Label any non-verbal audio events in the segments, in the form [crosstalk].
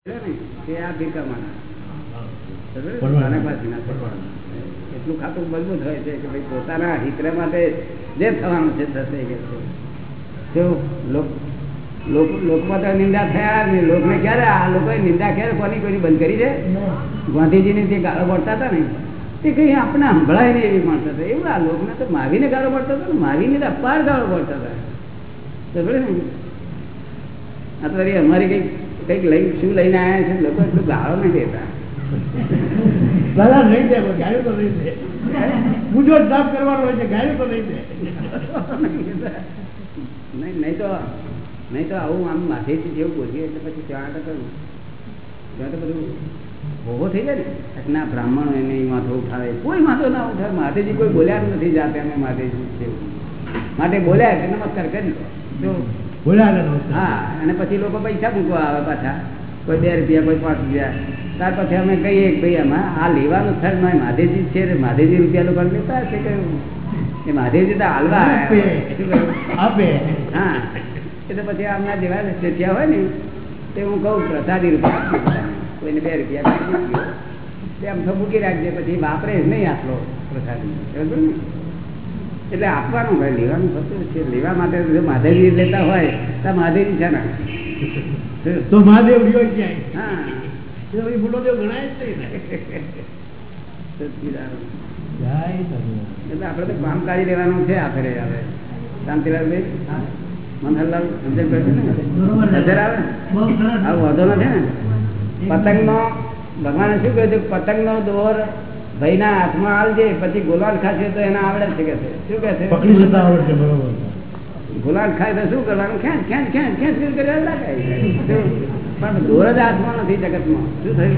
એટલું ખાતું મજબૂત હોય છે કે ભાઈ પોતાના હિતરે માટે જે થવાનું છે થશે કે લોકમાં તો નિંદા થયા જ નહીં. લોકને ક્યારે આ લોકોએ નિંદા ક્યારે કોની કોઈની બંધ કરી છે? ગાંધીજીની જે ગાળો પડતા હતા ને તે કઈ આપણે સંભળાય નહીં એવી માણસ હતા. એવું આ લોકને તો માવીને ગાળો પડતા હતા ને? માવીને તો અપાર ગાળો પડતા હતા. આ તો અમારી કંઈક કંઈક લઈ શું લઈને આવ્યા છે? લોકો એટલું ગાળો નહીં દેતા. દાદા નહીં દે ગાડી તો નહીં દે. મૂંઝો જ સાફ કરવાનો હોય છે ગાડી તો નહીં દે. નહીં નહીં તો નહીં તો આવું આમ માથેથી જેવું બોલીએ એટલે પછી ત્યાં તો કરવું ત્યાં તો બધું ભોગો થઈ જાય ને. ના બ્રાહ્મણો એને માથો ઉઠાવે. કોઈ માથો ના ઉઠાવે. માથેજી કોઈ બોલ્યા નથી જાતે અમે માથેજી માટે બોલ્યા એટલે નમસ્કાર કરી લો. હા અને પછી લોકો પૈસા મૂકવા આવે પાછા કોઈ બે રૂપિયા કોઈ પાંચ રૂપિયા ત્યાર પછી અમે કહીએ કે ભાઈ આમાં આ લેવાનું સરમાં માધેજી છે માધેજી રૂપિયા લોકો લેતા હશે કે એ માધેજી તો હાલવા આપે. કહ્યું? હા એટલે પછી આમના જેવા શેઠિયા હોય ને તે હું કહું પ્રસાદી રૂપિયા કોઈને બે રૂપિયા દીધો. તે તો મૂકી રાખજે પછી વાપરે નહીં આટલો પ્રસાદી ને એટલે આપવાનું હોય લેવાનું થતું છે. લેવા માટે જો માધેજી લેતા હોય તો માધેજી છે ને તો મહાદેવ રહ્યો ક્યાંય? હા. એ તો દેવ ગણાય જ નહીં. એટલે આપણે તો કામ કાઢી લેવાનું છે આખરે હવે. શાંતિલાલભાઈ? મનહરલાલ સમજણ પડશે ને? નજર આવે? ને? આવું વાંધો નથી ને? પતંગ નો ભગવાને શું કહ્યું છે પતંગ નો દોર ભાઈ ના હાથમાં આવજે પછી ગુલાલ ખાશે તો એને આવડે છે કે શું કે છે? પકડી જતા આવડશે બરોબર. ગુલાલ ખાય તો શું કરવાનું? ખેંચ ખેંચ ખેંચ ખેંચ ખેંચ કરી પણ દોર જ હાથમાં નથી જગતમાં. શું થયું?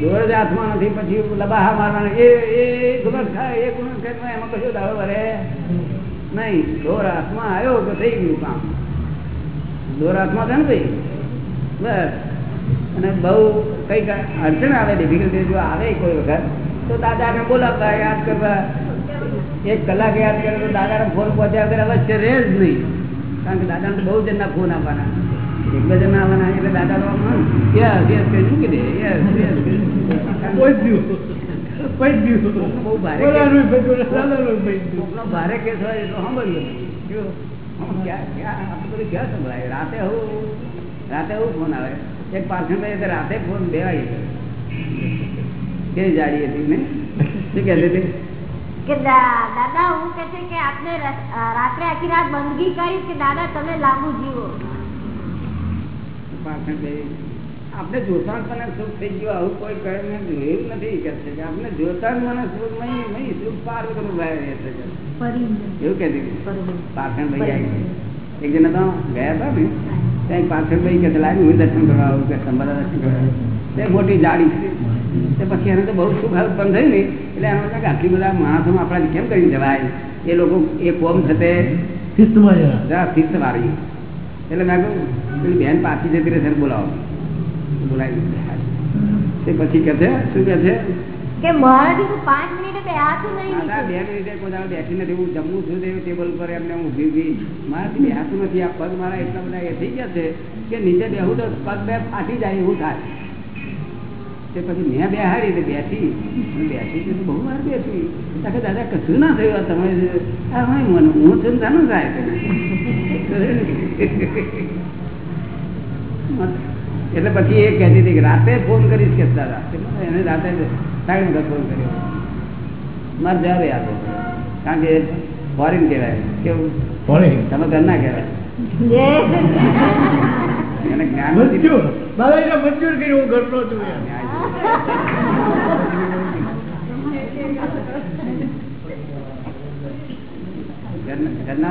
દોર જ હાથમાં નથી પછી લબાહા મારવાના. એ એ ગુલાલ ખાય એ ગુલાલ ખાય એમાં કશું દાવો ભરે નહીં. દોર હાથમાં આવ્યો તો થઈ ગયું કામ. દોર હાથમાં છે ને ભાઈ? બસ. અને બહુ કંઈક અડચણ આવે ડિફિકલ્ટી જો આવે કોઈ વખત તો દાદાને બોલાવવા યાદ કરવા. એક કલાક યાદ કરે તો દાદાને ફોન પહોંચ્યા વગર અવશ્ય રહે જ નહીં. કારણ કે દાદાને ને બહુ જણના ફોન આવવાના. એક બે જણા આવવાના એટલે આમ યસ યસ કરી મૂકી દે યસ યસ કોઈ દિવસ. કોઈ ભારે કેસ. હોય ક્યાં સંભળાય? રાતે હું રાતે હું ફોન આવે? એક પાછળ ભાઈ રાતે ફોન દેવાય કેવી જાડી હતી ને? શું કહેતી હતી કે દાદા હું કે છે કે આપને રાત્રે આખી રાત બંદગી કરી કે દાદા તમે લાંબુ જીવો. આપણે જોતા મને સુખ થઈ ગયું આવું કોઈ કહે જોયું નથી કે છે કે આપણે જોતા મને સુખ નહીં નહીં સુખ પાર કરું ભાઈ રહે કે. એવું કહેતી હતી ભાઈ એક જણા તો ગયા હતા ને? ત્યાં પાછળ ભાઈ કે લાગે હું દર્શન કરવા આવું કે તમારા દર્શન કરવા એ મોટી જાડી છે. પછી એને તો બહુ સુખ ઉત્પન્ન થયું ને એટલે એનો કે આટલી બધા માણસો આપણા કેમ કરી જવાય? એ લોકો એ કોમ થતે શિસ્ત વાળી એટલે મેં કહ્યું પેલી બેન પાછી જતી રહેશે બોલાવો બોલાવી તે પછી કે છે શું કે છે? કે હું પાંચ મિનિટે બેહાતું નહીં માતા બે. મિનિટે કોઈ દાડો એવું જમવું છું તે ટેબલ પર એમને હું ઊભી ઊભી. મારાથી નથી. આ પગ મારા એટલા બધા એ થઈ ગયા છે કે નીચે બેહું તો પગ બે ફાટી જાય એવું થાય. તે પછી મેં બેહાડી તે બેઠી. હું બેઠી તો બહુ વાર બેઠી. તાકે દાદા કશું ના થયું. તમે હું મને હું છું ને શાનું થાય? [laughs] એટલે પછી એ કહેતી હતી કે રાતે ફોન કરીશ કે દાદા. એને રાતે સાડી વખત ફોન કર્યો. મારે જવાબ યાદ કારણ કે ફોરેન કહેવાય. કેવું? પડે તમે ઘરના કહેવાય. એને જ્ઞાન. મજૂર. કર્યું હું ઘરનો છું ઘરના-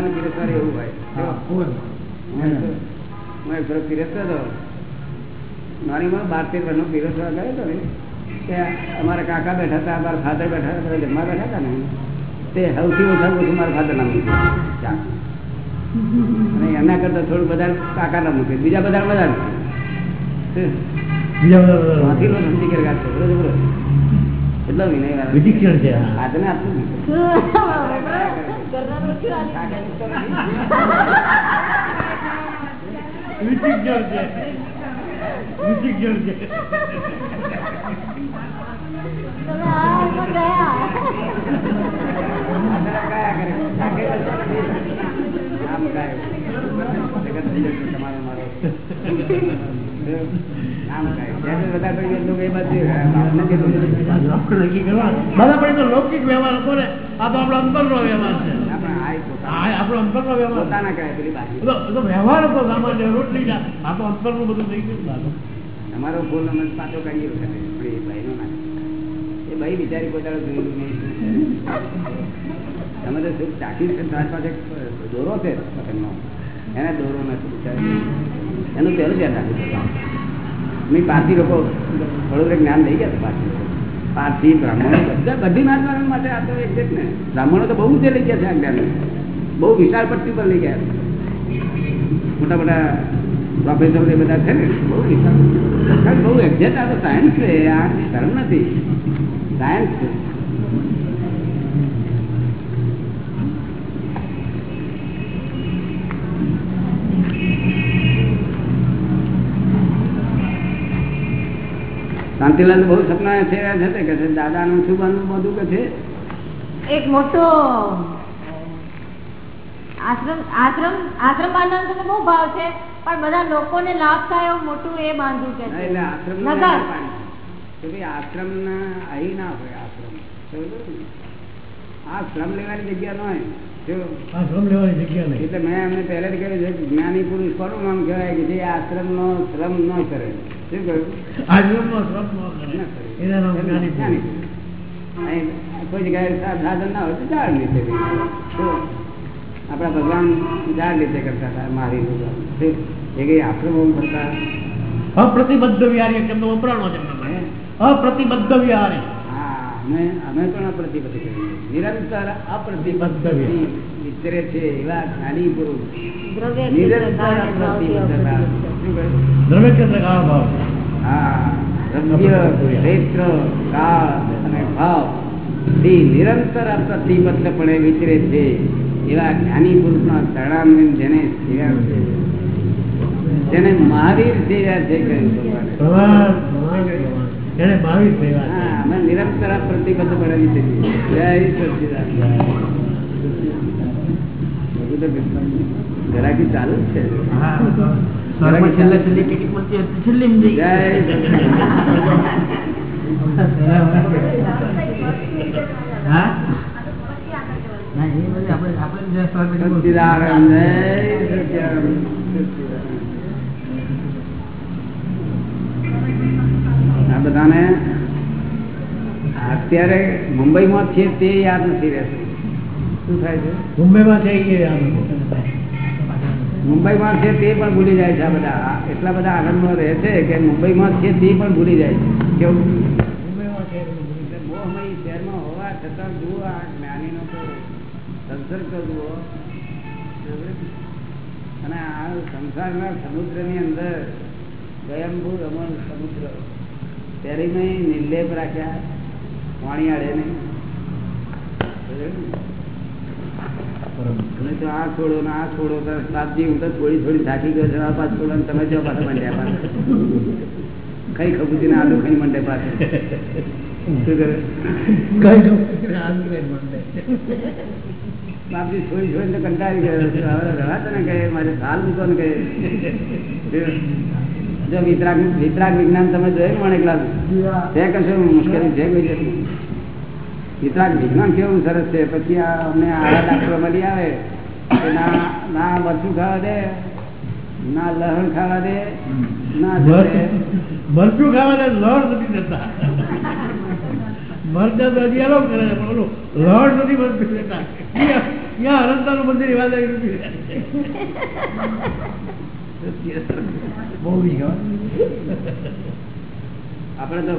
પીરસવાનું એવું હોય. હા, એક- ફરક પીરસતો હતો. નાનીમાં બાર તેર વર્ષનો પીરસવા ગયો હતો ને. ત્યાં અમારા કાકા બેઠા હતા અમારા ફાધર બેઠા હતા જમવા બેઠા હતા ને. તે સૌથી ઓછા ઓછું મારા ફાધર નામ મૂક્યું અને એના કરતા થોડું બધા કાકા નામ મૂકે બીજા બધા બધા. બીજા વાંચી લો સમજી બરોબર બરોબર. એટલો વિનય. વિચિક્ષણ છે આજને આટલું. [laughs] વિચિક્ષણ છે. છે. હાલમાં ગયા આપણે આપણે તો લૌકિક વ્યવહાર ને. તો આપણો અંતરનો વ્યવહાર છે. આપણે પોતાના આ વ્યવહાર વ્યવહાર હતો સામાન્ય રોટલી ના આ તો અંતરનું બધું થઈ ગયું દાદા તમારો અમે પાછો કાઢીએ વખતે પણ એ ભાઈનો ના. એ ભાઈ બિચારી પોતાનો જોયેલું નહીં તમે તો સુખ ચાખી તારી પાસે દોરો છે પતંગનો? એને દોરો નથી બિચારી. એનું પહેલું ધ્યાન પડે મેં પારસી લોકો થોડું જ્ઞાન લઈ ગયા પારસી પારસી, બ્રાહ્મણો બધા બધી મહાત્મા માટે આ તો એક ને. બ્રાહ્મણો તો બહુ ઊંચે લઈ ગયા છે આ જ્ઞાન બહુ વિશાળ પટ્ટી પર લઈ ગયા મોટા મોટા પ્રોફેસર એ બધા છે ને, બહુ વિશાળ બહુ એક્ઝેક્ટ આ તો સાયન્સ છે આ ધર્મ નથી. સાયન્સ છે. શાંતિલાલ બહુ સપના છે કે દાદા નું શું બનવું, બધું કે છે? એક મોટો આશ્રમ આશ્રમ આશ્રમ બાંધવાનો બહુ ભાવ છે. પણ બધા લોકોને લાભ થાય એવું મોટું એ બાંધવું છે. એટલે આશ્રમ નગર. તો ભાઈ આશ્રમ ના અહીં ના હોય આશ્રમ. સમજો આ શ્રમ લેવાની જગ્યા ન હોય. જો. લેવાની જગ્યા નહીં. એટલે મેં એમને પહેલેથી કહ્યું છે જ્ઞાની પુરુષ કોનું નામ કહેવાય કે જે આશ્રમ નો શ્રમ ન કરે. શું કહ્યું? આશ્રમનો શ્રમ ન કરે. એના નામ જ્ઞાની જ્ઞાની પુરુષ. પુરુષ. કોઈ જગ્યાએ સાધન ના હોય તો ઝાડ નહીં તો આપણા ભગવાન જાર રીતે કરતા હતા મારી? એ કઈ આશ્રમો કરતા? અપ્રતિબદ્ધ વિહારી એક શબ્દ વપરાણો છે. અપ્રતિબદ્ધ વિહારી. અમે અમે પણ અપ્રતિબદ્ધ કરીએ. નિરંતર અપ્રતિબદ્ધ. વિચરે છે એવા જ્ઞાની પુરુષ નિરંતર અપ્રતિબદ્ધતા. કાળ હા દ્રવ્ય ક્ષેત્ર કાળ અને ભાવ. થી નિરંતર અપ્રતિબદ્ધપણે વિચરે છે. એવા જ્ઞાની પુરુષના શરણામણી જેને સેવ્યા છે જેને મહાવીર સેવા છે. નિરંતર પ્રતિબદ્ધ પડેલી છે. જય સચ્ચિદાનંદ. ઘરાકી ચાલુ જ છે. સરમાં આ બધાને અત્યારે મુંબઈમાં છે તે યાદ નથી રહેતું. શું થાય છે? મુંબઈમાં છે આ મુંબઈમાં છે તે પણ ભૂલી જાય છે આ બધા. એટલા બધા આનંદમાં રહે છે કે મુંબઈમાં છે તે પણ ભૂલી જાય છે. કેવું મુંબઈમાં છે એ લોકો. એટલે મોહમય શહેરમાં હોવા છતાં જુઓ આ જ્ઞાનીનો તો સંસર્ગ તો અને આ સંસારના સમુદ્રની અંદર સ્વયંભૂ રમણ સમુદ્ર. તેરીમાં નિર્લેપ રાખ્યા. પાણી આડે નહીં. તો આ છોડો ને આ છોડો સાતજી હું તો થોડી થોડી થાકી ગયો છે. આ પાછ છોડો ને તમે જો પાછા મંડ્યા પાસે કઈ ખબૂતી ને આલુ ખાઈ મંડે પાસે શું કરે? કઈ ખબર આલુ ખાઈ મંડે. બાપજી છોડી છોડી તો કંટાળી ગયો. છે. રવાતો ને કહે મારે સાલ મૂકો ને કહે. જો વિતરાગ વિતરાગ વિજ્ઞાન તમે જોયું મને ક્લાસ છે કશું મુશ્કેલી છે કોઈ વિતરાગ વિજ્ઞાન કેવું સરસ છે? પછી આ અમને આવા ડાક્ટરો મળી આવે કે ના ના મરચું ખાવા દે ના લહણ ખાવા દે ના જોડે મરચું ખાવા દે લહણ નથી જતા તો હજી કરે છે પણ ઓલું લડ નથી મરચું જતા ત્યાં- અનંતાનું મંદિર આવી નથી બહુ આપણે તો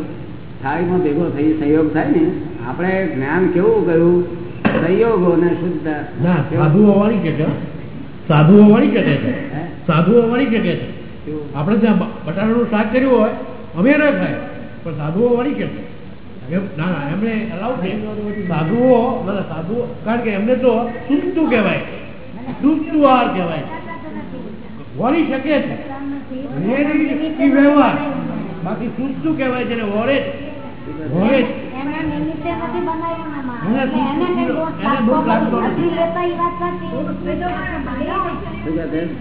થાળીમાં ભેગો થઈ સંયોગ થાય ને આપણે જ્ઞાન કેવું કહ્યું સંયોગો ને શુદ્ધ. ના સાધુ હોવાની કે છે સાધુ હોવાની કે છે. હે? સાધુ હોવાની કે છે. આપણે ત્યાં બટાટા બટાટાનું શાક કર્યું હોય અમે ન ખાય પણ સાધુઓ વળી કે છે. ના ના એમણે અલાઉ છે. સાધુઓ ના સાધુઓ કારણ કે એમને તો સુસ્તું કહેવાય. સુસ્તું આહાર કહેવાય. વળી શકે છે. વ્યવહાર. બાકી સુસ્તું કહેવાય છે વળે?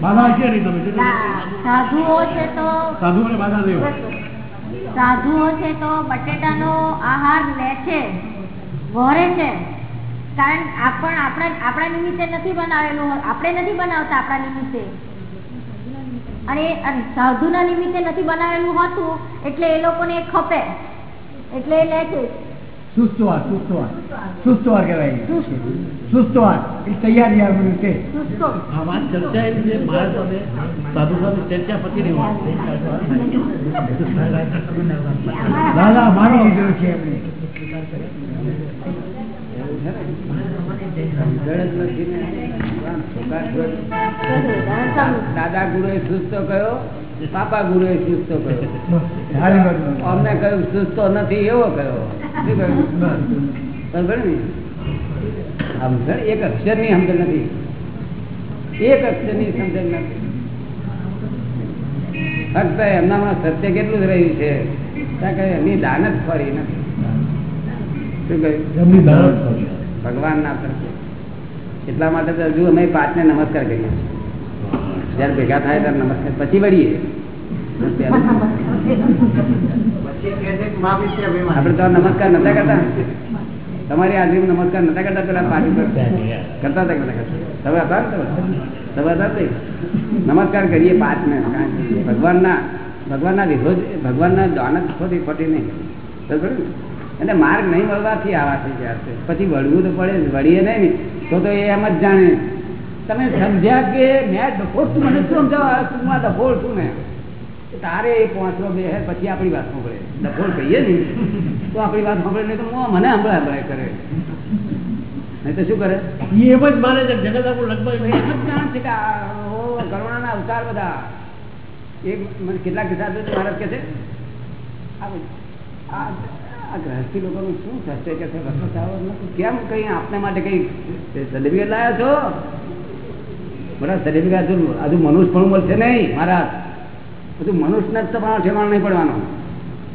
બાધા સા- સાધુઓ છે તો સાધુઓને બાધા દેવો. સાધુઓ છે તો બટેટાનો આહાર લે છે વહરે છે. કારણ આપણ આપણા આપણા નિમિત્તે નથી બનાવેલું આપણે નથી બનાવતા આપણા નિમિત્તે. અને સાધુના નિમિત્તે નથી બનાવેલું હતું, એટલે એ લોકોને ખપે. એટલે એ લે છે. સુસ્તવાર સુસ્તવાર સુસ્તવાર કહેવાય સુસ્તવાર એ તૈયારી આ વાત ચર્ચા મારા સાધુ સાથે ચર્ચા પતી દાદા મારો છે. દાદા ગુરુએ સુસ્તો કયો પાપા ગુરુએ સુસ્તો કર્યો. અમને કહ્યું સુસ્તો નથી એવો કયો બરાબર ને સમજણ એક અક્ષરની સમજણ નથી. એક અક્ષરની સમજણ નથી. ફક્ત એમનામાં સત્ય કેટલું જ રહ્યું છે? એમની દાનત ફરી નથી. શું કહ્યું? ભગવાન ના પ્રત્યે. એટલા માટે તો હજુ અમે પાંચને નમસ્કાર કરીએ છીએ. જયારે ભેગા થાય ત્યારે નમસ્કાર. પછી વળીએ. આપડે તો નમસ્કાર નતા કરતા. તમારી હાજરી નમસ્કાર નતા કરતા પેલા પાર્ટી કરતા હતા કરતા? તમે હતા તમે? હતા નમસ્કાર કરીએ પાંચ ને ભગવાનના ભગવાનના વિરોધ ભગવાનના દાનત ખોટી ખોટી નહીં. બરાબર ને? એટલે માર્ગ નહીં મળવાથી આવા થઈ ગયા છે. પછી વળવું તો પડે વળીએ નહીં. ને તો તો એ એમ જ જાણે. તમે સમજ્યા કે મેં ડફોડ તું મને શું સમજાવ? ટૂંકમાં ડફોડ છું ને તારે એ પહોંચવો બે પછી આપણી વાત સાંભળે. ડફોડ કહીએ ને તો આપણી વાત સાંભળે નહીં તો મને હંભળાય હંભળાય કરે. નહીં તો શું કરે? એમ જ માને છે જગત આપણું લગભગ એમ જ જાણે છે કે કરુણાના અવતાર બધા. એ મને કેટલાક કિસ્સા મહારાજ કે છે આ આ ગ્રહસ્થી લોકોનું શું થશે કે. કેમ કઈ આપને માટે કઈ સર્ટિફિકેટ લાયા છો? બરાબર સર્ટિફિકેટ હજુ મનુષ્ય પણ મળશે નહીં મારા બધું મનુષ્યને જ તમારો ઠેકાણો નહીં પડવાનો.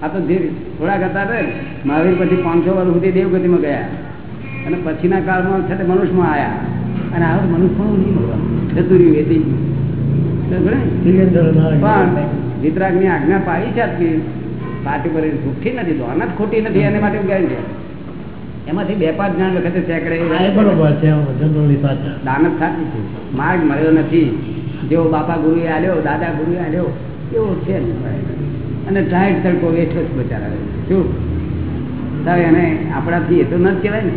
આ તો જે થોડા હતા રે મહાવીર પછી પાંચસો વર્ષ સુધી દેવગતિમાં ગયા. અને પછીના કાળમાં છે તે મનુષ્યમાં આવ્યા અને હવે મનુષ્ય પણ નહીં મળવાનું જતું રહ્યું એ ગયું પણ વિતરાગની આજ્ઞા પાડી છે કે પાર્ટી પર ખોટી નથી તો અનાજ ખોટી નથી એને માટે ઉગાડી છે એમાંથી બે પાંચ જ્ઞાન વખતે દાનત સાચી છે. માર્ગ મળ્યો નથી. જેવો બાપા ગુરુએ આલ્યો દાદા ગુરુએ આલ્યો એવો છે ને અને ટાઈટ તડકો વેઠો જ બચારા શું? તારે એને આપણાથી એ તો ન જ કહેવાય ને.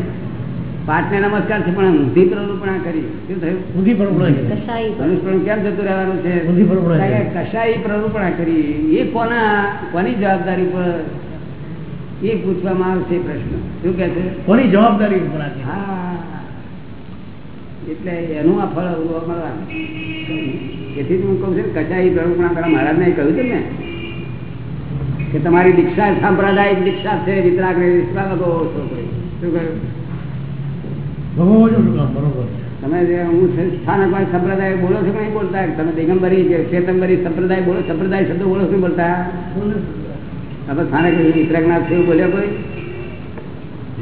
પાઠને નમસ્કાર છે પણ ઊંધી પ્રવૃત્તિ કરી. શું થયું? ઊંધી કેમ જતું રહેવાનું છે? કશાય પ્રવૃત્તિ કરી. એ કોના કોની જવાબદારી પર એ પૂછવામાં આવશે પ્રશ્ન. શું કે છે? કોની જવાબદારી એટલે એનું આ ફળ મળવાનું. એથી હું કહું છું કચાઈ પ્રવૃત્તિ પેલા મહારાજને કહ્યું હતું ને કે તમારી દીક્ષા સાંપ્રદાયિક દીક્ષા છે વિતરાગ ને વિશ્વાસ લગો છો કોઈ. શું કહ્યું? બરોબર છે. તમે જે હું છે સ્થાનક વાળી સંપ્રદાય બોલો છો કે નહીં બોલતા? તમે દિગંબરી કે શ્વેતંબરી સંપ્રદાય બોલો સંપ્રદાય શબ્દ બોલો છો બોલતા? તમે સ્થાનક વિતરાગનાથ છે થયું બોલ્યો કોઈ?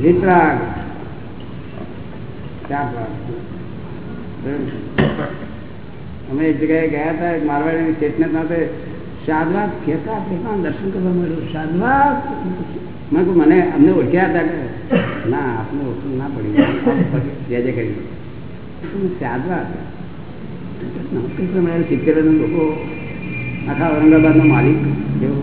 વિતરાગ. અમે એક જગ્યાએ ગયા હતા મારવાડી સ્ટેટમેન્ટ માટે શાદવાદ કહેતા કહેતા દર્શન કરવા મળ્યું. શાદવાદ મેં કહું મને, અમને ઓળખ્યા હતા કે? ના, આપને ઓળખું ના પડ્યું જે જે કરી. શાદવાદ સિત્તેર લોકો આખા ઔરંગાબાદનો માલિક. જેવો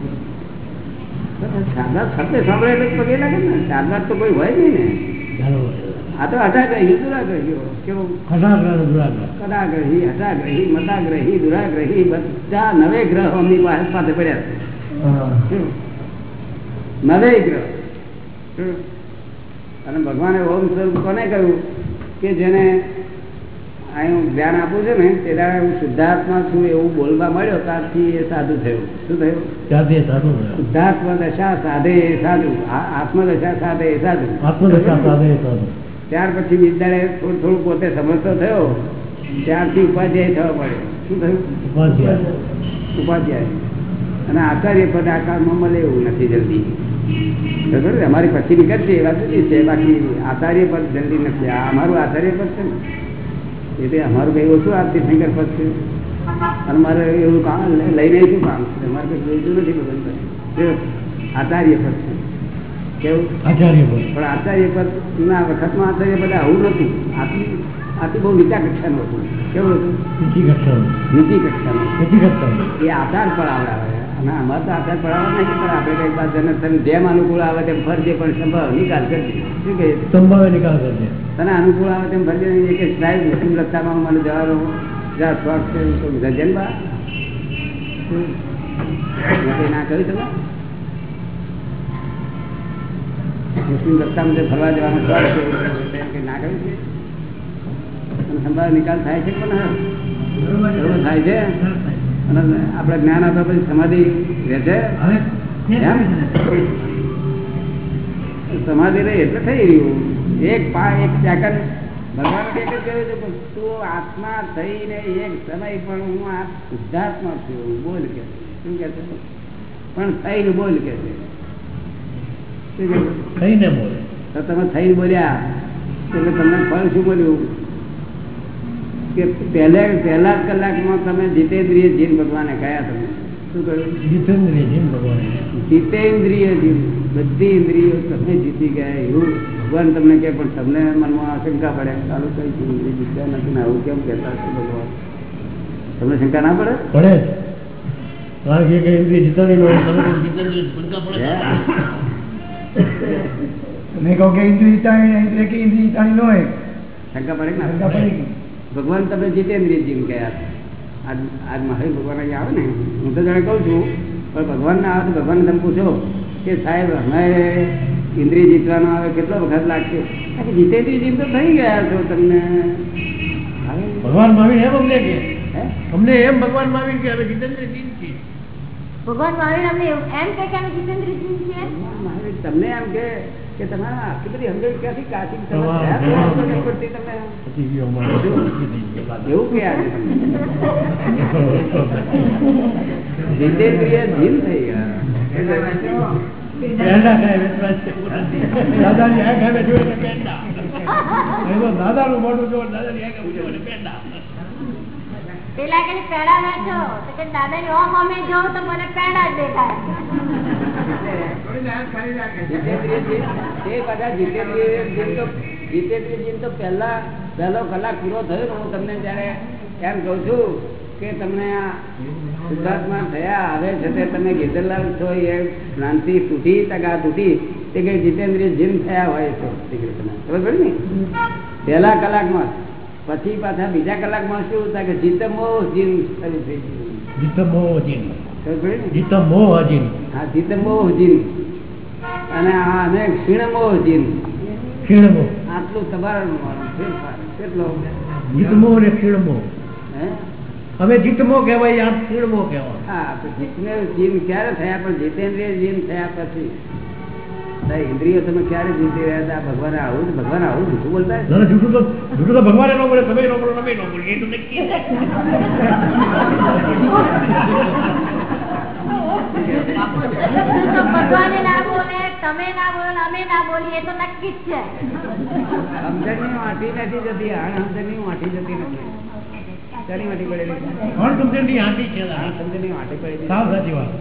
શારદાત શબ્દ સાંભળે એટલે પગે લાગે ને. શારદાત તો કોઈ હોય નહીં ને. આ તો હટાગ્રહી દુરાગ્રહીઓ. કેવું? કદાગ્રહી હટાગ્રહી મતાગ્રહી દુરાગ્રહી બધા નવે ગ્રહ અમની પાસે પાસે પડ્યા છે. નવે ગ્રહ. અને ભગવાને ઓમ સ્વરૂપ કોને કહ્યું? કે જેને અહીં હું ધ્યાન આપું છું ને તે દાડે હું શુદ્ધાત્મા છું એવું બોલવા મળ્યો ત્યારથી એ સાધુ થયું. શું થયું? સાધુ થયો. દશા સાધે એ સાધુ. આત્મદશા સાધે એ સાધુ. આત્મદશા સાધે સાધુ. ત્યાર પછી વિદ્યાલય થોડું થોડું પોતે સમજતો થયો. ત્યારથી ઉપાધ્યાય થવા પડ્યો શું થયું? ઉપાધ્યાય. ઉપાધ્યાય. અને આચાર્ય પદ આકારમાં મળે એવું નથી જલ્દી? અમારી પછી નીકળશે એ વાત છે. બાકી આચાર્ય પદ જલ્દી નથી. આ અમારું આચાર્ય પદ છે ને. એટલે અમારું કઈ ઓછું આપતી શંકર પદ છે. અને મારે એવું કામ લઈ- લઈને શું કામ છે? અમારે કઈ જોઈતું નથી બધું આચાર્ય પદ છે. કેવું? આચાર્ય પદ. પણ આચાર્ય પદ ના વખતમાં આચાર્ય પદ આવું નથી આથી આથી બહુ નીચા કક્ષાનું હતું. કેવું? હતું નીચી કક્ષાનું. નીચી કક્ષાનું. નીચી કક્ષાનું. એ આધાર પડાવડાવે અને અમારે તો આધાર પડાવવા નહીં પણ આપણે કઈ બાદ જેને તને જેમ અનુકૂળ આવે તેમ ફરજે પણ સંભાવ નિકાલ કરજે. શું કહે? સંભાવે નિકાલ કરજે. તને અનુકૂળ આવે તેમ ફરજે નહીં કે સાહેબ મુસ્લિમ રસ્તામાં મને જવાનો જા શોખ છે તો જજન બા. શું? મેં કઈ ના કહ્યું તમે મુસ્લિમ રસ્તામાં જે ફરવા જવાનો શોખ છે ના કહ્યું છે? સંભાવ નિકાલ થાય છે પણ થાય છે? અને આપણે જ્ઞાન આપ્યા પછી સમાધિ રહે છે? સમાધિ રહી એટલે થઈ રહ્યું. એક પા એક સેકન્ડ ભગવાન એક જ છે તું આત્મા થઈને એક સમય પણ હું આ શુદ્ધાત્મા છું. બોલ કે. શું કે છે? પણ થઈને બોલ કે છે. શું બોલ? તો તમે થઈને બોલ્યા. એટલે તમને ફળ શું મળ્યું? કે પહેલા પહેલા જ કલાકમાં તમે જીતેન્દ્રિય જીન ભગવાને કયા તમે. શું કહ્યું? જીતેન્દ્રિય જીન ભગવાન. જીતેન્દ્રિય જીન. બધી ઇન્દ્રિયો તમે જીતી ગયા એવું. ભગવાન તમને કે પણ તમને મનમાં આશંકા પડે. ચાલુ કઈ છે ઇન્દ્રિય જીત્યા નથી ને આવું કેમ કહેતા છો ભગવાન? તમને શંકા ના પડે? પડે કારણ કે કઈ ઇન્દ્રિય જીતાડી લો તમે જીતેન્દ્રિય શંકા પડે. મેં કહું કે ઇન્દ્રિય એટલે કે ઇન્દ્રિય જીતાણી ન શંકા પડે કે શંકા ના પડી. ભગવાન તમે જીતેન્દ્રિયજી કયા આજ આજ મહાવીર ભગવાન અહીંયા આવે ને હું તો જાણે કહું છું પણ ભગવાનને આવે તો ભગવાન તમે પૂછો કે સાહેબ અમે ઇન્દ્રિય જીતવાનો આવે કેટલો વખત લાગશે? કારણ કે જીતેન્દ્રિય જીન તો થઈ ગયા છો તમને. ભગવાન મહાવીર એમ અમને કે અમને એમ ભગવાન મહાવીર કે અમે જીતેન્દ્રજી છીએ. ભગવાન મહાવીર અમને એમ કે અમે જીતેન્દ્રજી છીએ. મહાવીર તમને એમ કે તમારા આટલી બધી ક્યાંથી કાચી તમે એવું? જીતેન્દ્રિય જીન થઈ ગયા. જોવે ને આંખ સામે જોવે એટલે પેંડા. પેલા કે પેડા વેચો તો કે દાદા ની ઓમ અમે જોઉં તો મને પેડા જ દેખાય. જીતેન્દ્રિય જીન તે બધા જીતેન્દ્રિય જીન તો જીતેન્દ્રિય જીન તો પહેલા પહેલો કલાક પૂરો થયો ને હું તમને જયારે એમ કઉ છું કે તમને આ શુદ્ધાત્મા થયા હવે છે તે તમે ગીતરલાલ છો એ ભ્રાંતિ તૂટી ટકા તૂટી તે કઈ જીતેન્દ્રિય જીમ થયા હોય છો. ખબર પડે ને? પહેલા કલાકમાં. પછી પાછા બીજા કલાકમાં શું થાય કે જીતમો જીન શરૂ થઈ ગયું. જીત મોહ જીન જીત મોહ જીન આ જીતમો જીન અને આ અને ક્ષીણમો જીન મોહ આટલું તમારા કેટલો જીત મોહ ને મોહ હે? હવે જીતમો કહેવાય આમ ક્ષીણમો મોહ કહેવાય. હા તો જીતને જીન ક્યારે થયા? પણ જીતેન્દ્રિય જીન થયા પછી. ઇન્દ્રિયો તમે ક્યારે જીતી રહ્યા હતા? ભગવાન આવું ભગવાન આવું જૂઠું બોલતા? હશે? ના, ના, જૂઠું તો જૂઠું તો ભગવાને ન બોલે તમે ન બોલો તમે ન બોલો એ તો નક્કી ભગવાને ના બોલે તમે ના બોલો અમે ના બોલીએ તો નક્કી જ છે. સમજણની વાંટી નથી જતી વાંટી જતી નથી. શાની વાંટી પડેલી? કોણ છે વાંટી પડેલી. સાવ સાચી વાત.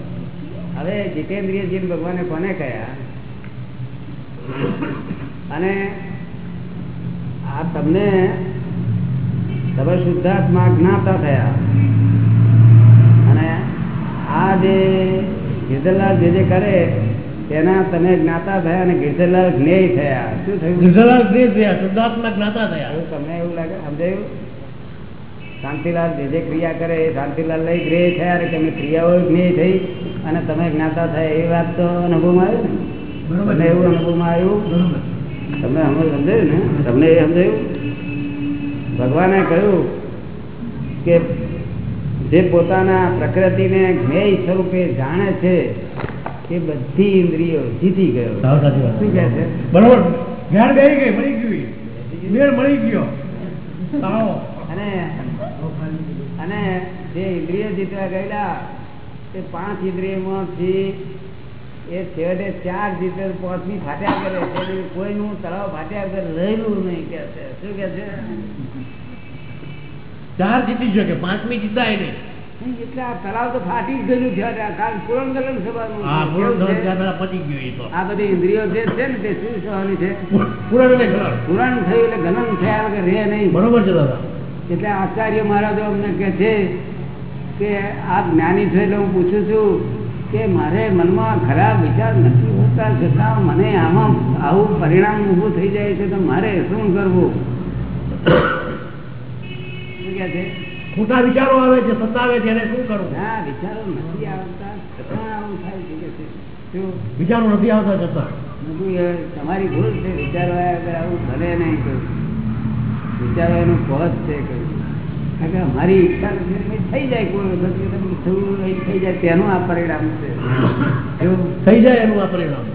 હવે જીતેન્દ્રિય જીન ભગવાને કોને કહ્યા? અને આ તમને તમે શુદ્ધાત્મા જ્ઞાતા થયા. અને આ જે ગિરધરલાલ જે જે કરે તેના તમે જ્ઞાતા થયા અને ગિરધરલાલ જ્ઞેય થયા. શું થયું? ગિરધરલાલ થયા શુદ્ધાત્મા જ્ઞાતા થયા. તમને એવું લાગે સમજાયું? શાંતિલાલ જે જે ક્રિયા કરે એ શાંતિલાલ લઈ ગ્રેહ થયા અને તમે ક્રિયાઓ જ્ઞેય થઈ અને તમે જ્ઞાતા થયા એ વાત તો અનુભવમાં આવ્યું ને? તમને એવું અનુભવમાં આવ્યું. તમને અમે સમજાયું ને? તમને એ સમજાયું? ભગવાને કહ્યું કે જે પોતાના પ્રકૃતિને જ્ઞેય સ્વરૂપે જાણે છે એ બધી ઇન્દ્રિયો જીતી ગયો. શું કહે છે? બરોબર. જ્ઞાન ગઈ ગઈ મળી ગયું. મેળ મળી ગયો. અને અને જે ઇન્દ્રિય જીતવા ગયેલા તે પાંચ ઇન્દ્રિયમાંથી એ છેવટે ચાર જીતર પાંચમી ફાટ્યા કરે એટલે કોઈનું તળાવ ફાટ્યા વગર રહેલું નહીં કે છે. શું કે છે? ચાર જીતી શકે પાંચમી જીતાય નહીં. નહીં, એટલે આ તળાવ તો ફાટી જ ગયેલું છે. પૂરણ ગલન સભાનું આ બધી ઇન્દ્રિયો જે ને તે શું થવાની છે? પૂરણ પુરાણ થયું એટલે ગલન થયા વગર રહે નહીં. બરોબર છે દાદા. એટલે આચાર્ય મહારાજો અમને કહે છે કે આ જ્ઞાની છે એટલે હું પૂછું છું કે મારે મનમાં ખરાબ વિચાર નથી હોતા છતાં મને આમાં આવું પરિણામ ઊભું થઈ જાય છે તો મારે શું કરવું? શું કહે છે? ખોટા વિચારો આવે છે સતાવે છે એને શું કરવું? ના વિચારો નથી આવતા છતાં આવું થાય છે કે શું? વિચારો નથી આવતા છતાં. તમારી ભૂલ છે વિચારવા આવ્યા આવું ભલે નહીં કહ્યું વિચારો એનું પદ છે કહ્યું અમારી ઈચ્છા થઈ જાય થઈ જાય તેનું આ પરિણામ છે. થઈ જાય એનું આ પરિણામ.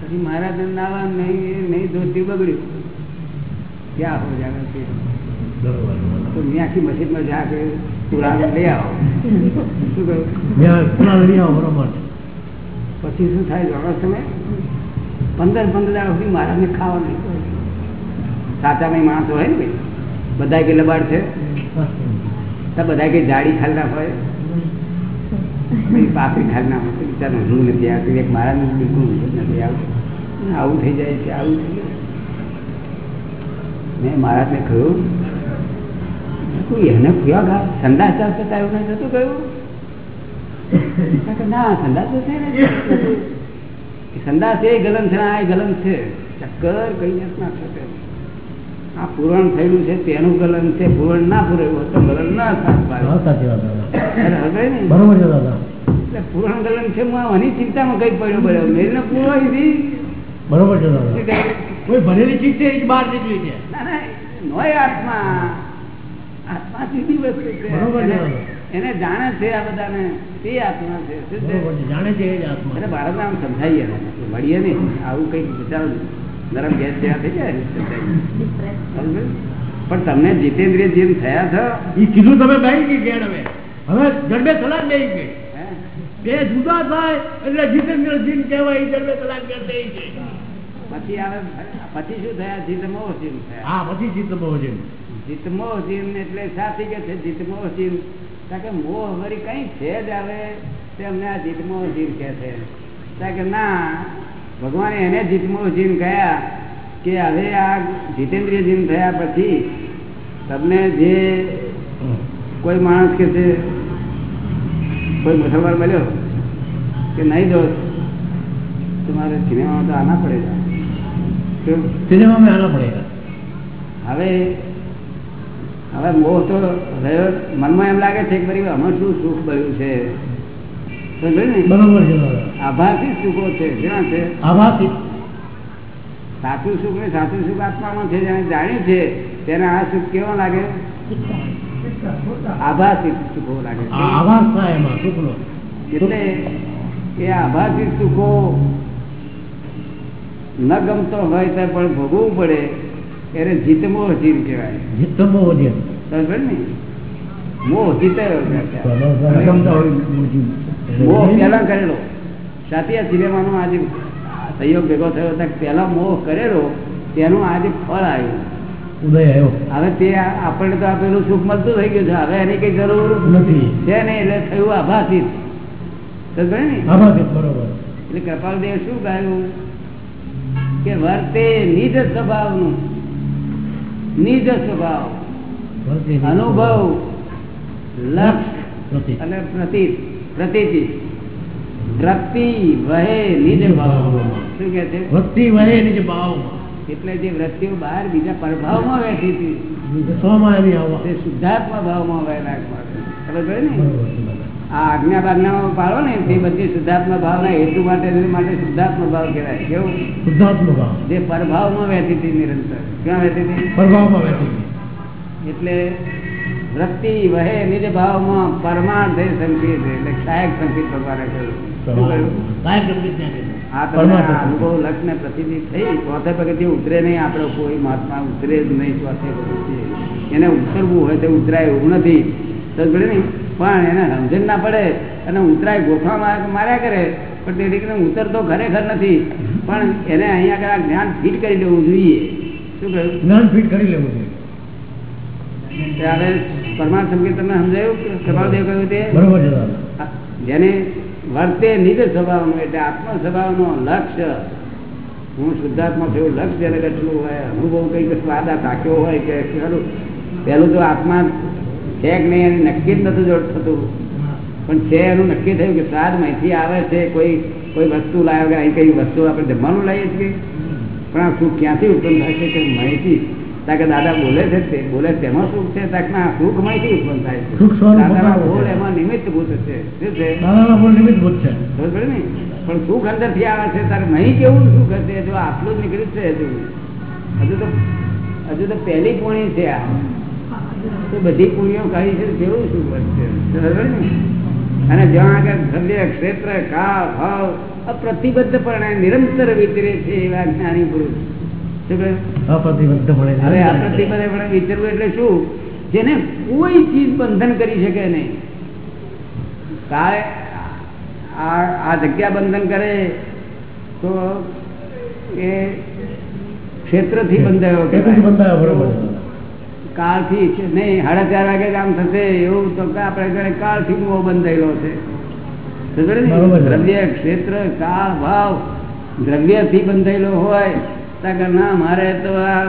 પછી મારા ધંધાવા નહીં નહીં ધોતી બગડ્યું. ક્યાં હો જાણે છે? તો મેં આખી મસ્જિદમાં જા કે પુરાણ લઈ આવો. શું કહ્યું લઈ આવો બરોબર. પછી શું થાય જાણો તમે? પંદર પંદર દાડા સુધી મહારાજને ખાવાનું. નહીં સાચા ભાઈ માણસો હોય ને બધા કે લબાડ છે. બધા કઈ જાડી ખાલ ના હોય? પાપડી ખાલ ના હોય ઊંઘ નથી આવતી. એક મારા બિલકુલ નથી આવતું. આવું થઈ જાય છે, આવું થઈ જાય મેં મહારાજને કહ્યું એને કયો ગા સંદાસ ચાલશે તારું નહીં નતું કહ્યું, ના, સંદાસ તો છે સંદાસ એ ગલન છે, આ ગલન છે. ચક્કર કઈ જાતના છે. આ પૂરણ થયેલું છે તેનું ગલન છે પૂરણ ના પૂરેલું તો ગલન ના ને એટલે પૂરણ ગલન છે હું આની ચિંતામાં કઈ પડ્યો પડ્યો મેં પૂરો હતી બરોબર છે? કોઈ ભરેલી ચીજ છે એ જ બહાર નીકળી છે. ના ના નોય આત્મા. આત્મા સીધી વસ્તુ છે. બરોબર છે. એને- જાણે છે આ બધાને. તે આત્મા છે. જાણે છે એ જ આત્મા. અરે ભારતને આમ સમજાવીએ વળીએ નહીં. આવું કંઈક વિચારો નરમ ગેસ જેવા થઈ જાય? પણ તમને જીતેન્દ્રિય જેમ થયા છો એ કીધું તમે બેસી ગઈ ગેડ હવે. હવે જડબે સલાક બે ગઈ. બે જુદા થાય એટલે જીતેન્દ્ર જીન કહેવાય એ જડબે સલાક બે થઈ ગઈ. પછી આવે પછી શું થયા? જીતમો જીન થયા. હા પછી જીત બહુ છે જીતમો જીન એટલે સાથી કે છે જીતમો જીન કારણ કે મોહ વરી કઈ છે જ આવે તેમને આ જીતમો જીન કે છે. કારણ કે ના ભગવાને એને જીતમો જીન કહ્યા કે હવે આ જીતેન્દ્રિય જીન થયા પછી તમને જે કોઈ માણસ કે છે કોઈ મુસલમાન મળ્યો કે નહીં દોસ્ત તમારે સિનેમામાં તો આના પડેગા સિનેમામાં આના પડેગા હવે હવે મોહ તો રહ્યો મનમાં એમ લાગે છે કે ભાઈ અમે શું સુખ મળ્યું છે? બરોબર છે આભાસી સુખો છે. કેવા છે? આભાસી સાચું સુખ ને સાચું સુખ આત્મામાં છે જેને જાણ્યું છે તેને આ સુખ કેવો લાગે? આભાસી સુખો લાગે આભાસ થાય એમાં સુખનો. એટલે એ આભાસી સુખો ન ગમતો હોય તો પણ ભોગવવું પડે. એને જીતમો જીત કહેવાય. જીતમો છે સમજ ને? મોહ જીતે ગમતા હોય મોહ પહેલા કરેલો. સાથી સિનેમાનો આજે સહયોગ ભેગો થયો પહેલા મોહ કરેલો તેનું આજે ફળ આવ્યું. ઉદય આવ્યો. હવે તે આપણને તો આપેલું સુખ મળતું થઈ ગયું છે. હવે એની કઈ જરૂર નથી. છે ને એટલે થયું આભાસિત. એટલે કૃપાલદેવ શું કહ્યું કે વર્તે નિજ સ્વભાવનું. નિજ સ્વભાવ. અનુભવ લક્ષ અને પ્રતીત. પ્રતીતિ. વૃત્તિ વહે નીચે શું કે છે? વૃત્તિ વહે નીચે ભાવમાં. એટલે જે વૃત્તિઓ બહાર બીજા પ્રભાવમાં બેઠી હતી. શુદ્ધાત્મા ભાવમાં વહેલા ખબર પડે ને. આ આજ્ઞા બાજ્ઞામાં પાડો ને તે બધી શુદ્ધાત્મા ભાવના હેતુ માટે માટે શુદ્ધાત્મા ભાવ કહેવાય. કેવું? શુદ્ધાત્મ ભાવ. જે પરભાવમાં વહેતી હતી નિરંતર. ક્યાં વહેતી હતી? પ્રભાવમાં વહેતી એટલે વૃત્તિ વહે નિજ ભાવમાં પરમાર્થ સંકેત એટલે સહાયક સંકેત ભગવાને કહ્યું. અનુભવ લક્ષ ને પ્રતિનિધિ થઈ. ચોથે ઉતરે નહીં આપણો કોઈ મહાત્મા ઉતરે જ નહીં ચોથે એને ઉતરવું હોય તો ઉતરાય એવું નથી. પણ એને સમજણ ના પડે અને ઉતરાય ગોખા માર- માર્યા કરે. પણ તે રીતે ઉતરતો ખરેખર નથી. પણ એને અહીંયા આગળ જ્ઞાન ફિટ કરી લેવું જોઈએ. શું કહ્યું? જ્ઞાન ફિટ કરી લેવું છે ત્યારે પરમાર્થ સંકેત તમને સમજાયું કે દેવ કહ્યું તે? જેને વર્તે નિજ સ્વભાવનું એટલે આત્મ સ્વભાવનો લક્ષ્ય. હું શુદ્ધાત્મા એવું લક્ષ્ય જેને કેટલું હોય અનુભવ કઈ સ્વાદ આ તાક્યો હોય કે ખરું પહેલું તો આત્મા છે કે નહીં એનું નક્કી જ નતું જોડ થતું. પણ છે એનું નક્કી થયું કે સ્વાદ માહિતી આવે છે કોઈ કોઈ વસ્તુ લાવ્યો કે અહીં કઈ વસ્તુ આપણે જમવાનું લાવીએ છીએ? પણ આ સુખ ક્યાંથી ઉત્પન્ન થાય છે કે માહિતી તાકે દાદા બોલે છે તે બોલે તેમાં સુખ છે? ના સુખમાંથી ઉત્પન્ન થાય છે. દાદાના બોલ એમાં નિમિત્ત ભૂત છે. શું છે? નિમિત્ત ભૂત છે. પડે ને? પણ સુખ અંદરથી આવે છે. તારે નહીં કેવું સુખ હશે? જો આટલું જ નીકળ્યું છે હજુ. હજુ તો હજુ તો પહેલી પૂણી છે આ. તો બધી પૂણીઓ કાઢી છે કેવું સુખ હશે? ને? અને જ્યાં આગળ ધર્ય ક્ષેત્ર કા ભાવ અપ્રતિબદ્ધપણે નિરંતર વિતરે છે એવા જ્ઞાની પુરુષ. અપ્રતિબદ્ધ મળે હવે એટલે શું? જેને કોઈ ચીજ બંધન કરી શકે નહીં. કાળે આ જગ્યા બંધન કરે તો એ ક્ષેત્રથી બંધાયો બંધાયો, બરોબર. કાળથી નહીં સાડા ચાર વાગે કામ થશે એવું તો આપણે જાણે કાળથી મોહ બંધાયેલો છે? દ્રવ્ય ક્ષેત્ર કાળ ભાવ દ્રવ્યથી બંધાયેલો હોય ના મારે તો આ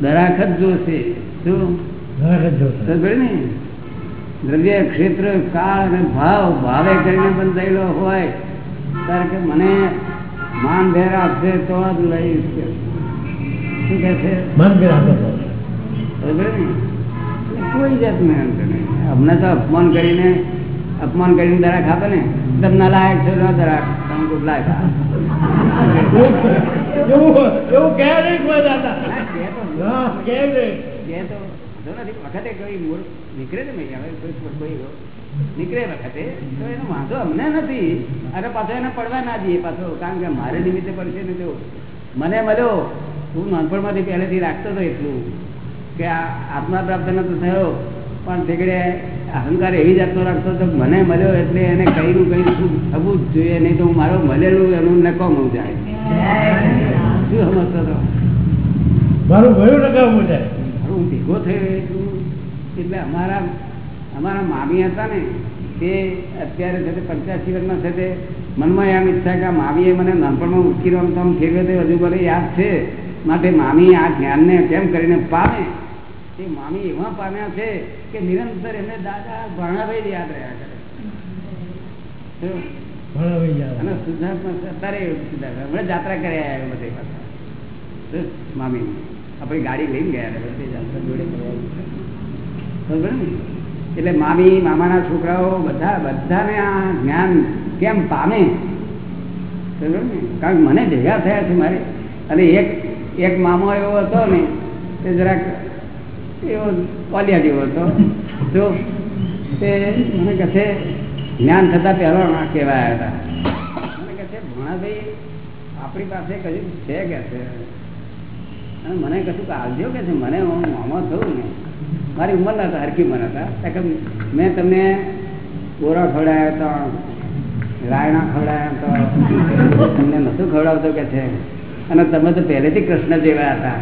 દરાખત જોશે. શું? દ્રવ્ય ક્ષેત્ર કાળ અને ભાવ ભાવે કરીને બંધાયેલો હોય. ત્યારે કે મને માન ભેર આપશે તો જ લઈશ શું કે છે. કોઈ જાત અંત નહીં. અમને તો અપમાન કરીને અપમાન કરીને દરાક આપે ને. તમને લાયક છે દરાક. તમે કોઈ લાયક [laughs] એવું એવું કહે નહીં કોઈ દાદા. કહે નહીં. તો વાંધો વખતે કોઈ મૂળ નીકળે ને કોઈ કોઈ નીકળે વખતે તો એનો વાંધો અમને નથી. અને પાછો એને પડવા ના દઈએ પાછો કારણ કે મારે નિમિત્તે પડશે ને તો મને મળ્યો હું નાનપણમાંથી પહેલેથી રાખતો હતો એટલું કે આ આત્મા પ્રાપ્ત નતો થયો પણ તેગડે અહંકાર એવી જાતનો રાખતો હતો મને મળ્યો એટલે એને કઈ નું કઈ શું થવું જ જોઈએ નહીં તો હું મારો મળેલું એનું નકામું જાય. શું સમજતો હતો મારું ગયું નકામું છે હું ભેગો થયો એટલે. અમારા અમારા મામી હતા ને તે અત્યારે છે તે પંચ્યાસી વર્ષમાં છે તે મનમાં એમ ઈચ્છા કે મામીએ મને નાનપણમાં ઉચકીવાનું કામ ફેરવે તે હજુ મને યાદ છે માટે મામી આ જ્ઞાનને કેમ કરીને પામે? એ મામી એવા પામ્યા છે કે નિરંતર એમને દાદા ભણાભાઈ યાદ રહ્યા કરે? અને શુદ્ધાત્મા અત્યારે હમણાં જાત્રા કરી આવ્યા બધે શું? મામી આપણી ગાડી લઈને ગયા જોડે ને? એટલે મામી, મામાના છોકરાઓ બધા, બધાને આ જ્ઞાન કેમ પામે? કારણ કે મને ભેગા થયા છે મારે. અને એક એક મામો એવો હતો ને, તે જરાક એવો ઓલિયા જેવો હતો. જો તે મને કહે જ્ઞાન થતા પહેલો ના કહેવાયા હતા. મને કહે ભણાભાઈ, આપણી પાસે કયું છે કે અને મને કશું આવજો કે છે? મને હું મામો થયું ને. મારી ઉંમર હતા હરકી ઉંમર હતા. કે મેં તમને બોરા ખવડાવ્યા તો રાયણા ખવડાવ્યા તો તમને નતું ખવડાવતો કે છે? અને તમે તો પહેલેથી કૃષ્ણ જેવા હતા.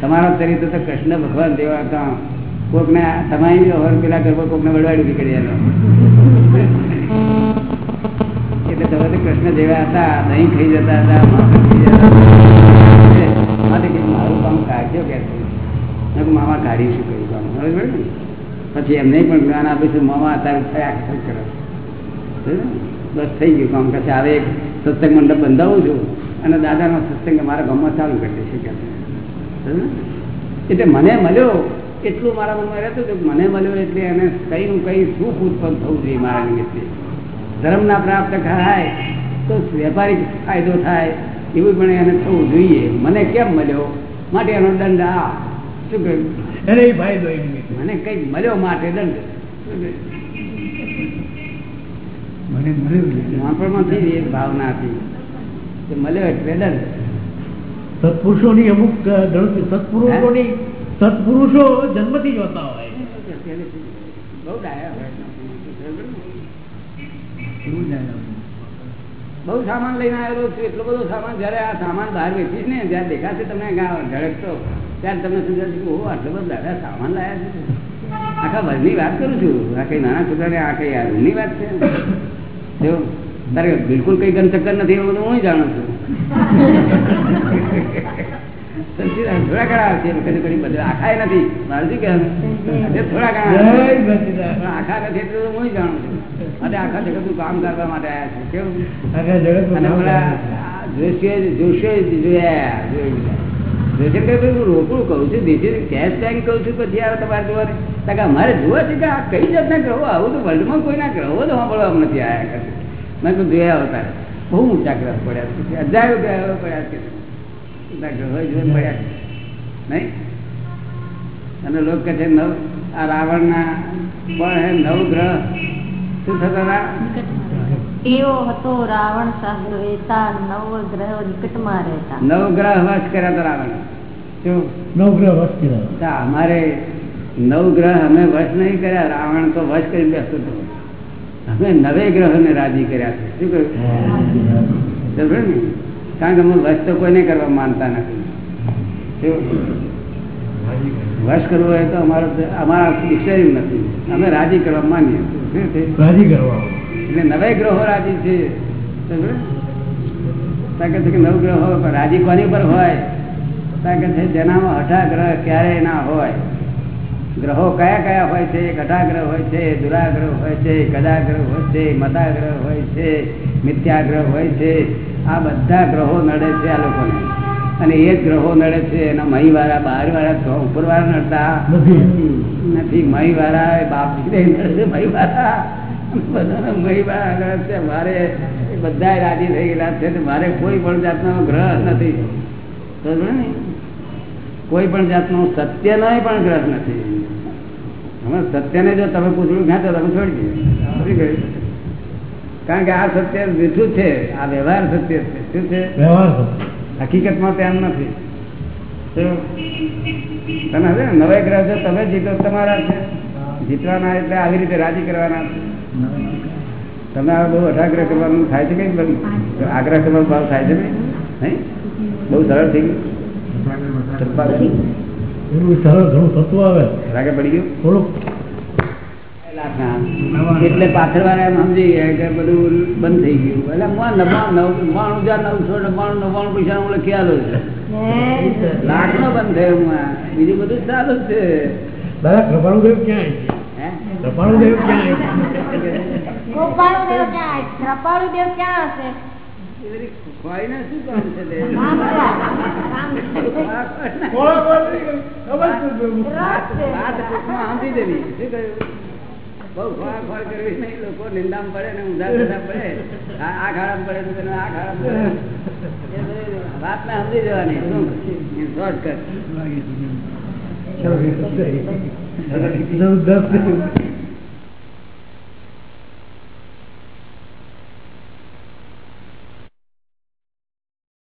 તમારા ચરિત્ર તો કૃષ્ણ ભગવાન જેવા હતા. કોકને તમારી હોર પેલા ગરબો કોકને વડવાડી નીકળી એનો એટલે તમે તો કૃષ્ણ જેવા હતા નહીં ખાઈ જતા હતા માખણ ખાઈ જતા હતા. માટે કે મારું કામ મામા હવે ને? પછી એમને પણ જ્ઞાન આપીશું મામા શું બસ થઈ ગયું કામ. કશે આવે સત્સંગ મંડપ બંધાવું છું અને દાદાનો સત્સંગ મારા ગામમાં ચાલુ કરી દેશે કે? એટલે મને મળ્યો. એટલું મારા મનમાં રહેતું કે મને મળ્યો એટલે એને કંઈનું કંઈ સુખ ઉત્પન્ન થવું જોઈએ મારા નિમિત્તે. ધર્મ ના પ્રાપ્ત કરાય તો વેપારી ફાયદો થાય. એવું પણ એને થવું જોઈએ. મને કેમ મળ્યો? માટે એનો દંડ આ. શું કહ્યું? એને ફાયદો મને કંઈક મળ્યો માટે દંડ? મને. નાનપણમાંથી એ ભાવના હતી. મળ્યો એટલે દંડ. સત્પુરુષોની અમુક સત્પુરુષોની સત્પુરુષો જન્મથી જોતા હોય. બહુ ડાયા હોય. બહુ સામાન લઈને આવેલો છું, એટલો બધો સામાન જયારે આ સામાન બહાર વેચીશ ને, જયારે દેખાશે તમને ઝડપતો, ત્યારે તમને સમજાશે કે ઓહો, આટલો બધો દાદા સામાન લાયા છે. આખા ભરની વાત કરું છું, આ કઈ નાના છોકરાને આ કઈ આ રૂમની વાત છે? જો, તારે બિલકુલ કઈ ગન ચક્કર નથી એવું બધું હું જાણું છું. થોડા ઘણા આવશે કદી કદી બધે આખા નથી. મારે શું કહેવાનું? થોડા ઘણા જય આવશે. સચ્ચિદાનંદ. પણ આખા નથી એટલું હું જાણું છું. અને આખા કામ કરવા માટે આવ્યા છે. કેવું? અને જોયા કે હું રોકડું કહું છું બીજી કેશ કહું છું પછી આવે તમારે જોવા તો કે અમારે જોવા છે કે આ કઈ જાતના ગ્રહો? આવું તો વર્લ્ડમાં કોઈના ગ્રહો તો સાંભળવા નથી આવ્યા કરે મેં તો જોયા આવતા બહુ ઊંચા ગ્રહ પડ્યા છે. હજારો ગ્રહો પડ્યા છે. પડ્યા નહીં? અને લોકો કહે છે નવ આ રાવણના પણ નવ ગ્રહ. શું થતા હતા? એવો હતો રાવણ શાસ્ત્ર વેતા નવ ગ્રહો નિકટમાં રહેતા. નવ ગ્રહ વશ કર્યા હતા રાવણ. શું? નવગ્રહ વસ્તી રહ્યો. તો અમારે નવ ગ્રહ અમે વશ નહીં કર્યા રાવણ તો વશ કરી બેસતો હતો. અમે નવે ગ્રહ ને રાજી કર્યા છે. શું કહ્યું? ને કારણ કે અમે વશ તો કોઈને કરવા માનતા નથી? વશ કરવો હોય તો અમારો અમારા ડિક્શનરી નથી. અમે રાજી કરવા માનીએ રાજી કરવા. એટલે નવે ગ્રહો રાજી છે? તાકે છે? કે નવ ગ્રહો રાજી કોની પર હોય? તાકે છે જેનામાં હઠા ગ્રહ ક્યારેય ના હોય. ગ્રહો કયા કયા હોય છે? ઘટાગ્રહ હોય છે દુરાગ્રહ હોય છે કદાગ્રહ હોય છે મતાગ્રહ હોય છે મિથ્યાગ્રહ હોય છે. આ બધા ગ્રહો નડે છે આ લોકોને. અને એ જ ગ્રહો નડે છે એના મહી વાળા બહાર વાળા ઉપર વાળા નડતા. નથી. મહી વાળા એ બાપ દીકરી નડે છે મહી વાળા બધાને મહી વાળા નડે છે મારે બધા રાજી થઈ ગયેલા છે ને મારે કોઈ પણ જાતનો ગ્રહ નથી. કોઈ પણ જાતનો સત્યનો પણ ગ્રહ નથી. હમણાં સત્યને જો તમે પૂછડું ખેંચો તમે છોડી દે? કારણ કે આ સત્ય મીઠું છે આ વ્યવહાર સત્ય છે. શું છે. હકીકતમાં તેમ નથી? તમે હવે નવે ગ્રહ છો તમે જીતો તમારા છે. જીતવાના એટલે આવી રીતે રાજી કરવાના તમે આ બહુ અઠાગ્રહ કરવાનું થાય છે કઈ બધું? આગ્રહ કરવાનો ભાવ થાય છે નહીં? બહુ સરળ થઈ ગયું. સરળ ઘણું થતું આવે. રાગે પડી ગયું? થોડુંક એટલે પાછળ વાળા એમ સમજી ગયા કે બધું બંધ થઈ ગયું. એટલે નવ્વાણું હજાર નવસો નવ્વાણું નવ્વાણું પૈસા હું ખ્યાલ છે. લાખ નો બંધ થયો હું બીજું બધું ચાલુ છે. દાદા કૃપાળુ દેવ ક્યાં હે? દેવ ક્યાં આવી દેવ ક્યાં કૃપાળુ દેવ ક્યાં હશે? એ શું બહુ ખોળા ખોળ કરવી નહીં, લોકો નિંદામ પડે ને ઊંધા ઊંધા પડે. આ ખાડામાં પડે તો પેલો આ ખાડામાં પડે. વાત ને સમજી જવાની. શોર્ટકટ